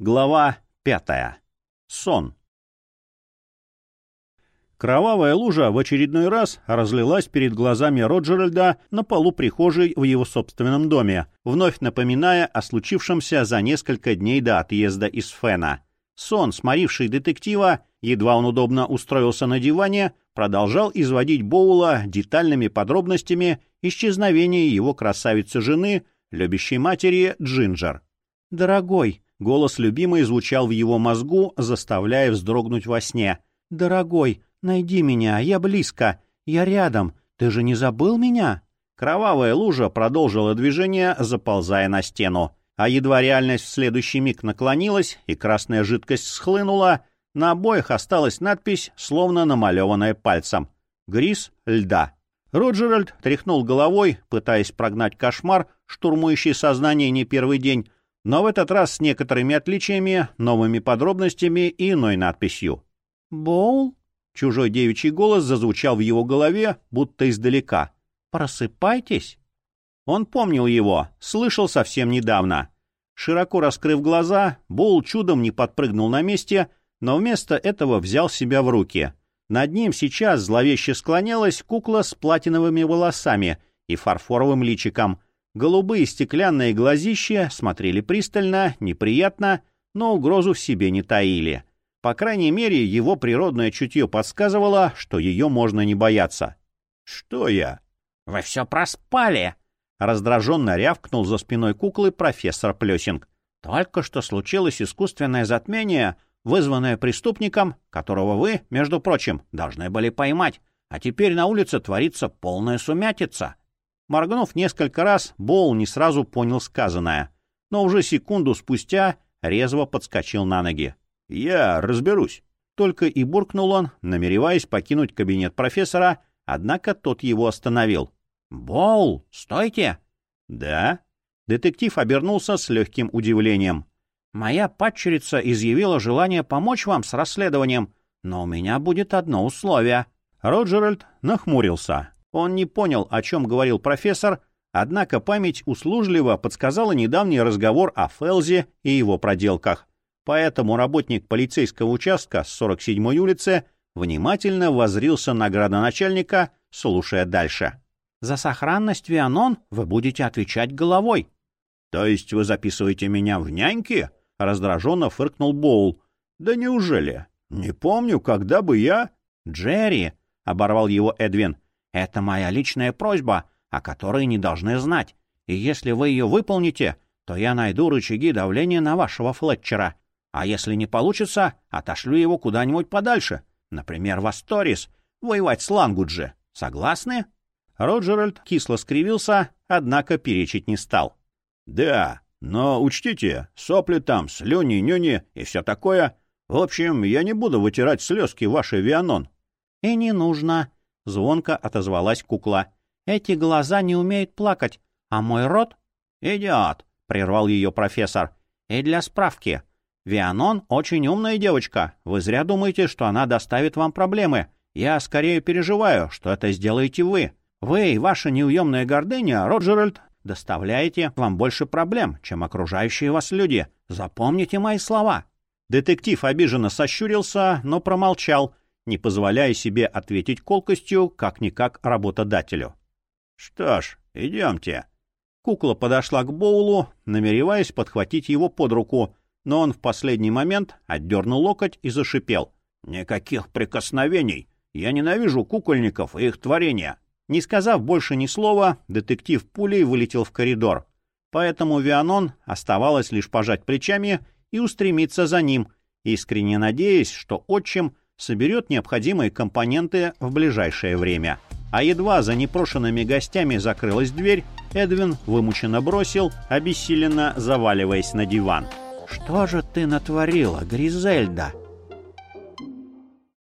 Глава пятая. Сон. Кровавая лужа в очередной раз разлилась перед глазами Роджеральда на полу прихожей в его собственном доме, вновь напоминая о случившемся за несколько дней до отъезда из Фена. Сон, сморивший детектива, едва он удобно устроился на диване, продолжал изводить Боула детальными подробностями исчезновения его красавицы-жены, любящей матери Джинджер. «Дорогой», — голос любимой звучал в его мозгу, заставляя вздрогнуть во сне. «Дорогой, найди меня, я близко, я рядом, ты же не забыл меня?» Кровавая лужа продолжила движение, заползая на стену. А едва реальность в следующий миг наклонилась и красная жидкость схлынула, на обоих осталась надпись, словно намалеванная пальцем. «Грис льда». Роджеральд тряхнул головой, пытаясь прогнать кошмар, штурмующий сознание не первый день, но в этот раз с некоторыми отличиями, новыми подробностями и иной надписью. «Боул?» Чужой девичий голос зазвучал в его голове, будто издалека. «Просыпайтесь!» Он помнил его, слышал совсем недавно. Широко раскрыв глаза, Боул чудом не подпрыгнул на месте, но вместо этого взял себя в руки. Над ним сейчас зловеще склонялась кукла с платиновыми волосами и фарфоровым личиком. Голубые стеклянные глазища смотрели пристально, неприятно, но угрозу в себе не таили. По крайней мере, его природное чутье подсказывало, что ее можно не бояться. «Что я?» «Вы все проспали!» Раздраженно рявкнул за спиной куклы профессор Плесинг. «Только что случилось искусственное затмение, вызванное преступником, которого вы, между прочим, должны были поймать, а теперь на улице творится полная сумятица». Моргнув несколько раз, Боул не сразу понял сказанное, но уже секунду спустя резво подскочил на ноги. «Я разберусь». Только и буркнул он, намереваясь покинуть кабинет профессора, однако тот его остановил. «Боул, стойте!» «Да?» Детектив обернулся с легким удивлением. «Моя падчерица изъявила желание помочь вам с расследованием, но у меня будет одно условие». Роджеральд нахмурился. Он не понял, о чем говорил профессор, однако память услужливо подсказала недавний разговор о Фелзе и его проделках. Поэтому работник полицейского участка с 47-й улицы внимательно возрился на градоначальника, слушая дальше. За сохранность Вианон вы будете отвечать головой. — То есть вы записываете меня в няньки? — раздраженно фыркнул Боул. — Да неужели? Не помню, когда бы я... — Джерри, — оборвал его Эдвин, — это моя личная просьба, о которой не должны знать. И если вы ее выполните, то я найду рычаги давления на вашего Флетчера. А если не получится, отошлю его куда-нибудь подальше, например, в Асторис, воевать с Лангуджи. Согласны? — Роджеральд кисло скривился, однако перечить не стал. «Да, но учтите, сопли там, слюни, нюни и все такое. В общем, я не буду вытирать слезки вашей Вианон». «И не нужно», — звонко отозвалась кукла. «Эти глаза не умеют плакать, а мой рот...» «Идиот», — прервал ее профессор. «И для справки. Вианон очень умная девочка. Вы зря думаете, что она доставит вам проблемы. Я скорее переживаю, что это сделаете вы. Вы и ваша неуемная гордыня, Роджеральд, доставляете вам больше проблем, чем окружающие вас люди. Запомните мои слова». Детектив обиженно сощурился, но промолчал, не позволяя себе ответить колкостью, как-никак работодателю. «Что ж, идемте». Кукла подошла к Боулу, намереваясь подхватить его под руку, но он в последний момент отдернул локоть и зашипел. «Никаких прикосновений! Я ненавижу кукольников и их творения!» Не сказав больше ни слова, детектив пулей вылетел в коридор. Поэтому Вианон оставалось лишь пожать плечами и устремиться за ним, искренне надеясь, что отчим соберет необходимые компоненты в ближайшее время. А едва за непрошенными гостями закрылась дверь, Эдвин вымученно бросил, обессиленно заваливаясь на диван. «Что же ты натворила, Гризельда?»